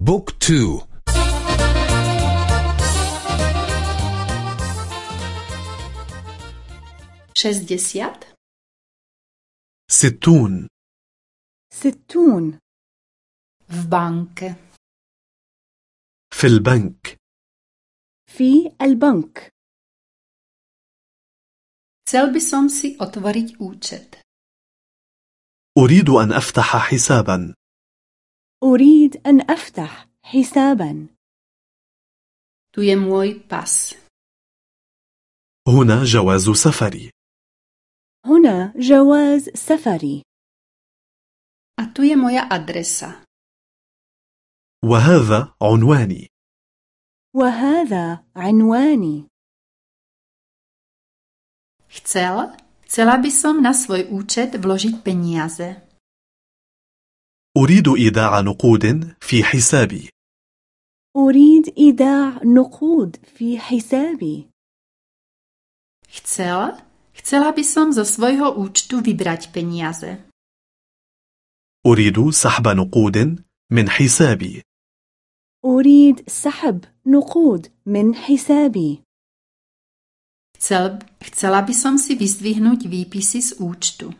بوك تو. شزديسيات. ستون. ستون. w bankę في البنك. في البنك. Chcel by som si otvoriť účet. أريد أن أفتح حسابا. أريد أن أفتح حسابا. هنا جواز سفري. هنا جواز سفري. E وهذا عنواني. وهذا عنواني. Chcela, chcela by som na svoj účet vložiť peniaze. أريد إيداع نقود في حسابي. أريد إيداع نقود في حسابي. Chcel, chcela by som zo svojho účtu vybrať peniaze. أريد سحب نقود من حسابي. أريد سحب نقود من حسابي. Chcel, chcela by som si vyzdvihnúť výpisy z účtu.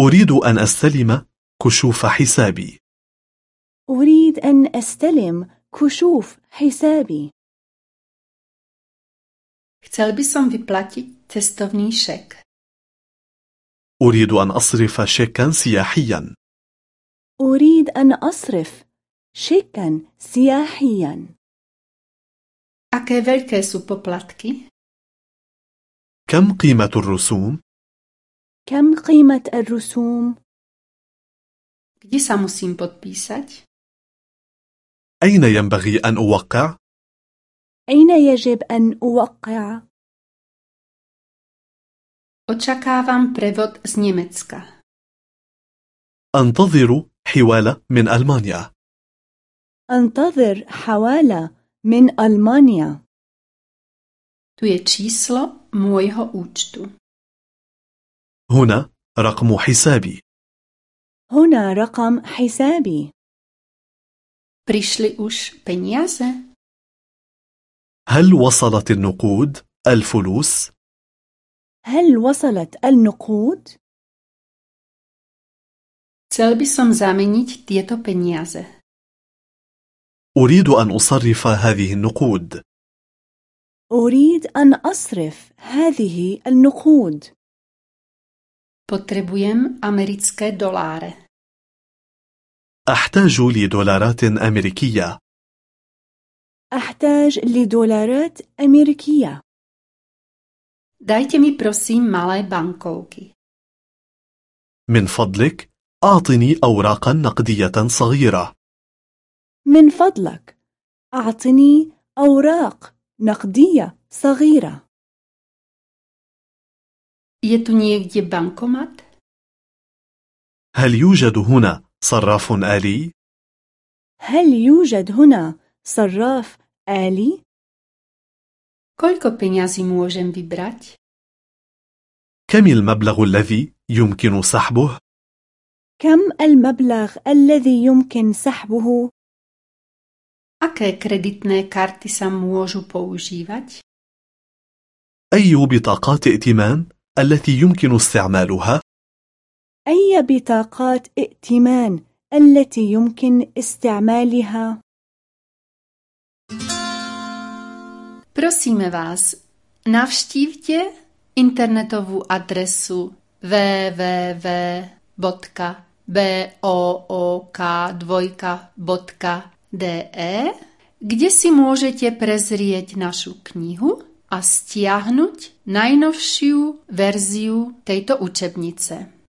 أريد أن أستلم كشوف حسابي أريد أن أستلم كشوف حسابي Chcel by som vyplatiť cestovný šek. أريد أن أصرف شيكا سياحيا أريد أن أصرف شيكا سياحيا Aké veľké sú poplatky? كم قيمة الرسوم؟ كم قيمة الرسوم؟ Kde sa musím podpísať? أين ينبغي أن أوقع؟ أين يجب أن أوقع؟ Očakávam prevod z Nemecka. أنتظر حوالة من ألمانيا أنتظر حوالة من ألمانيا Tu je číslo môjho účtu. هنا رقم حسابي هنا رقم حسابي Prišli už peniaze? هل وصلت النقود الفلوس؟ هل وصلت النقود؟ Chcel by som zameniť tieto peniaze. أريد أن أصرف هذه النقود أريد أن أصرف هذه النقود Potrebujem americké doláre. أحتاج لدولارات أمريكية أحتاج لدولارات أمريكية Dajte mi prosím malé bankovky. من فضلك أعطني أوراقا نقدية صغيرة من فضلك أعطني أوراق نقدية صغيرة Je tu niekde bankomat? هل يوجد هنا صراف آلي؟ هل يوجد هنا صراف آلي؟ Koľko peňazí môžem vybrať? كم المبلغ الذي يمكن سحبه؟ كم المبلغ الذي يمكن سحبه؟ Aké kreditné karty sa môžu používať? أي بطاقات ائتمان التي يمكن استعمالها؟ أي بطاقات ائتمان التي يمكن استعمالها؟ Prosíme vás, navštívte internetovú adresu www.book2.de, kde si môžete prezrieť našu knihu a stiahnuť najnovšiu verziu tejto učebnice.